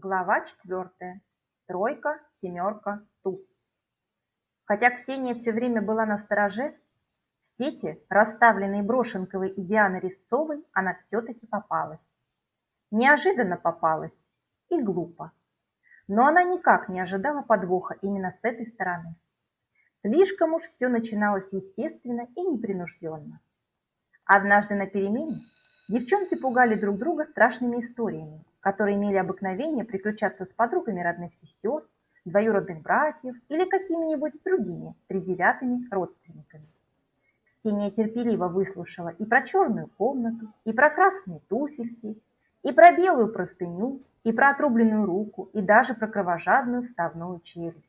Глава четвертая. Тройка, семерка, туз. Хотя Ксения все время была на стороже, в сети, расставленные Брошенковой и Дианой Резцовой, она все-таки попалась. Неожиданно попалась и глупо. Но она никак не ожидала подвоха именно с этой стороны. Слишком уж все начиналось естественно и непринужденно. Однажды на перемене девчонки пугали друг друга страшными историями, которые имели обыкновение приключаться с подругами родных сестер, двоюродных братьев или какими-нибудь другими тридевятыми родственниками. Ксения терпеливо выслушала и про черную комнату, и про красные туфельки, и про белую простыню, и про отрубленную руку, и даже про кровожадную вставную челюсть.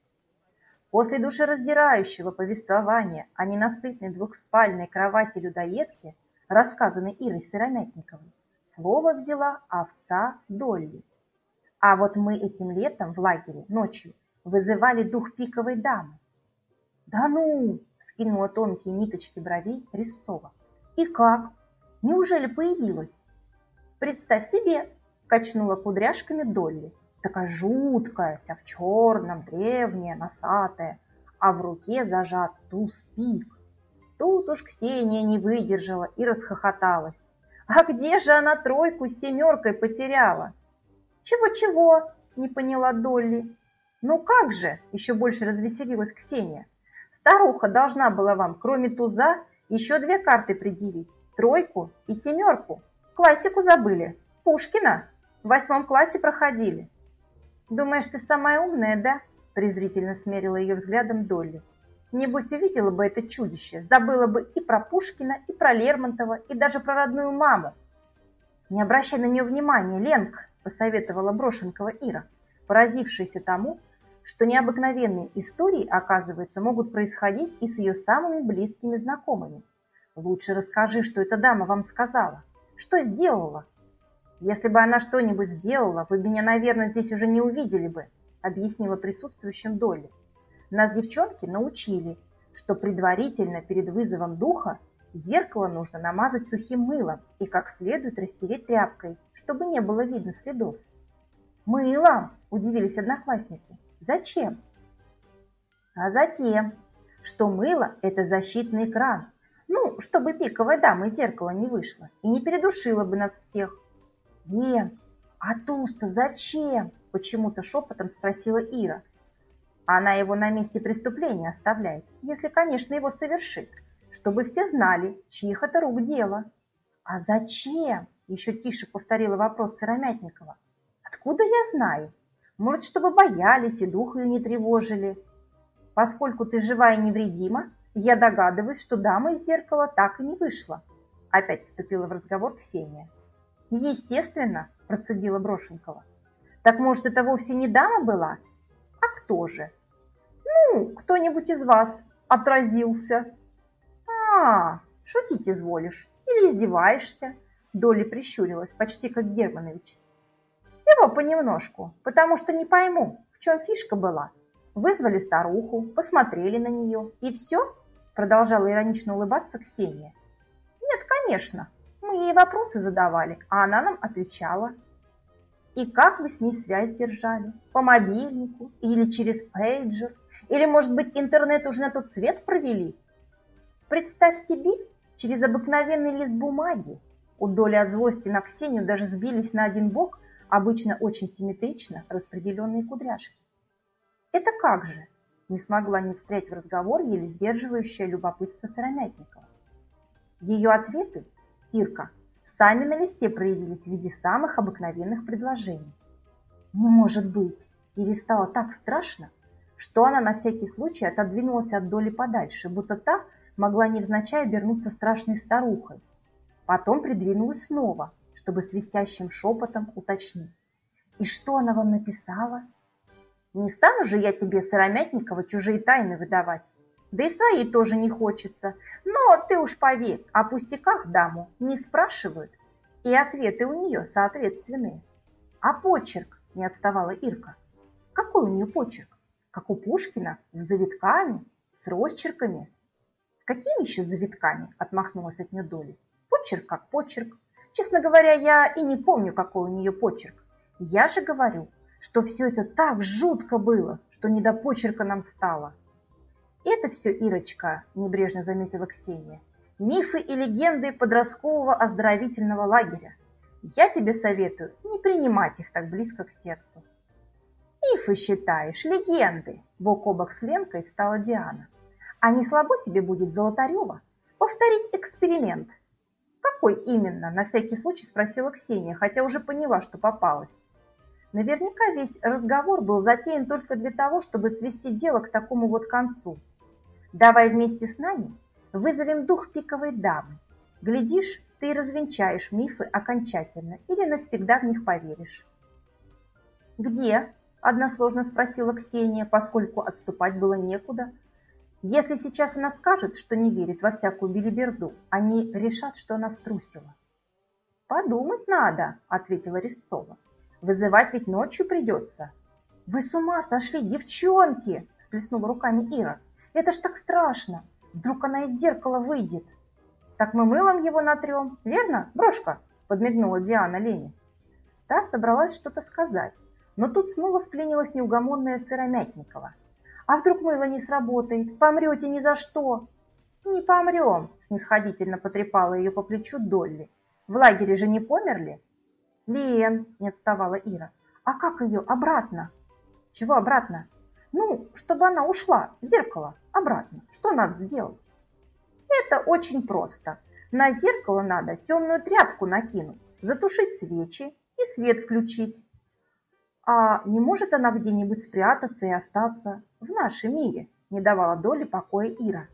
После душераздирающего повествования о ненасытной двухспальной кровати-людоедке, рассказанной Ирой Сыромятниковой, Слово взяла овца Долли. А вот мы этим летом в лагере ночью вызывали дух пиковой дамы. Да ну, скинула тонкие ниточки бровей Резцова. И как? Неужели появилась? Представь себе, качнула кудряшками Долли. Такая жуткая, вся в черном, древняя, носатая, а в руке зажат туз пик. Тут уж Ксения не выдержала и расхохоталась. А где же она тройку с семеркой потеряла? Чего-чего? Не поняла Долли. Ну как же? Еще больше развеселилась Ксения. Старуха должна была вам, кроме туза, еще две карты предъявить. Тройку и семерку. Классику забыли. Пушкина. В восьмом классе проходили. Думаешь, ты самая умная, да? Презрительно смерила ее взглядом Долли. Небось, увидела бы это чудище, забыла бы и про Пушкина, и про Лермонтова, и даже про родную маму. «Не обращай на нее внимания, Ленка», – посоветовала Брошенкова Ира, поразившаяся тому, что необыкновенные истории, оказывается, могут происходить и с ее самыми близкими знакомыми. Лучше расскажи, что эта дама вам сказала. Что сделала? Если бы она что-нибудь сделала, вы меня, наверное, здесь уже не увидели бы, объяснила присутствующим Долли. Нас девчонки научили, что предварительно перед вызовом духа зеркало нужно намазать сухим мылом и как следует растереть тряпкой, чтобы не было видно следов. «Мылом?» – удивились одноклассники. «Зачем?» «А затем, что мыло – это защитный экран, ну, чтобы пиковая дама из зеркала не вышла и не передушила бы нас всех». «Лен, а туз-то зачем?» – почему-то шепотом спросила Ира, она его на месте преступления оставляет, если, конечно, его совершит, чтобы все знали, чьих это рук дело. А зачем? Еще тише повторила вопрос Сыромятникова. Откуда я знаю? Может, чтобы боялись и дух ее не тревожили. Поскольку ты жива и невредима, я догадываюсь, что дама из зеркала так и не вышла. Опять вступила в разговор Ксения. Естественно, процедила Брошенкова. Так может, это вовсе не дама была? А кто же? Ну, кто-нибудь из вас отразился. А, шутить изволишь или издеваешься? Доля прищурилась, почти как Германович. Всего понемножку, потому что не пойму, в чем фишка была. Вызвали старуху, посмотрели на нее, и все? Продолжала иронично улыбаться Ксения. Нет, конечно, мы ей вопросы задавали, а она нам отвечала. И как вы с ней связь держали? По мобильнику или через пейджер? Или, может быть, интернет уже на тот свет провели? Представь себе, через обыкновенный лист бумаги. У Доли от злости на Ксению даже сбились на один бок, обычно очень симметрично распределенные кудряшки. Это как же? Не смогла не встрять в разговор еле сдерживающее любопытство Сыромятникова. Ее ответы, Ирка, сами на листе проявились в виде самых обыкновенных предложений. Не может быть! Ире стало так страшно, что она на всякий случай отодвинулась от доли подальше, будто та могла невзначай обернуться страшной старухой. Потом придвинулась снова, чтобы свистящим шепотом уточнить. «И что она вам написала?» «Не стану же я тебе, Сыромятникова, чужие тайны выдавать. Да и свои тоже не хочется. Но ты уж поверь, о пустяках даму не спрашивают, и ответы у нее соответственные. А почерк, не отставала Ирка. Какой у нее почерк? Как у Пушкина, с завитками, с росчерками. С какими еще завитками? Отмахнулась от нее Доли. Почерк как почерк. Честно говоря, я и не помню, какой у нее почерк. Я же говорю, что все это так жутко было, что не до почерка нам стало. «Это все, Ирочка», – небрежно заметила Ксения, – «мифы и легенды подросткового оздоровительного лагеря. Я тебе советую не принимать их так близко к сердцу». «Мифы считаешь, легенды», – бок о бок с Ленкой встала Диана. «А не слабо тебе будет, Золотарева, повторить эксперимент?» «Какой именно?» – на всякий случай спросила Ксения, хотя уже поняла, что попалась. Наверняка весь разговор был затеян только для того, чтобы свести дело к такому вот концу – Давай вместе с нами вызовем дух пиковой дамы. Глядишь, ты развенчаешь мифы окончательно или навсегда в них поверишь. «Где?» – односложно спросила Ксения, поскольку отступать было некуда. «Если сейчас она скажет, что не верит во всякую билиберду, они решат, что она струсила». «Подумать надо», – ответила Резцова. «Вызывать ведь ночью придется». «Вы с ума сошли, девчонки!» – сплеснула руками Ира. Это ж так страшно. Вдруг она из зеркала выйдет. Так мы мылом его натрем, верно, брошка? Подмигнула Диана Лене. Та собралась что-то сказать, но тут снова вклинилась неугомонная Сыромятникова. А вдруг мыло не сработает? Помрете ни за что? Не помрем, снисходительно потрепала ее по плечу Долли. В лагере же не померли? Лен, не отставала Ира. А как ее обратно? Чего обратно? Ну, чтобы она ушла в зеркало обратно. Что надо сделать? Это очень просто. На зеркало надо темную тряпку накинуть, затушить свечи и свет включить. А не может она где-нибудь спрятаться и остаться в нашем мире? Не давала доли покоя Ира.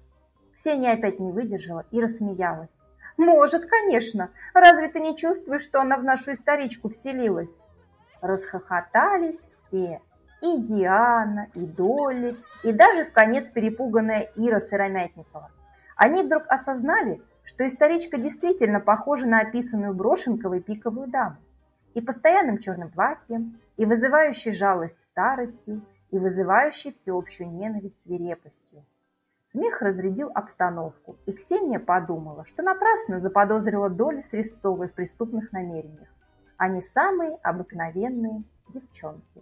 Ксения опять не выдержала и рассмеялась. Может, конечно. Разве ты не чувствуешь, что она в нашу историчку вселилась? Расхохотались все, и Диана, и Долли, и даже в конец перепуганная Ира Сыромятникова. Они вдруг осознали, что историчка действительно похожа на описанную Брошенковой пиковую даму. И постоянным черным платьем, и вызывающей жалость старостью, и вызывающей всеобщую ненависть свирепостью. Смех разрядил обстановку, и Ксения подумала, что напрасно заподозрила Доли с Рестовой в преступных намерениях. Они самые обыкновенные девчонки.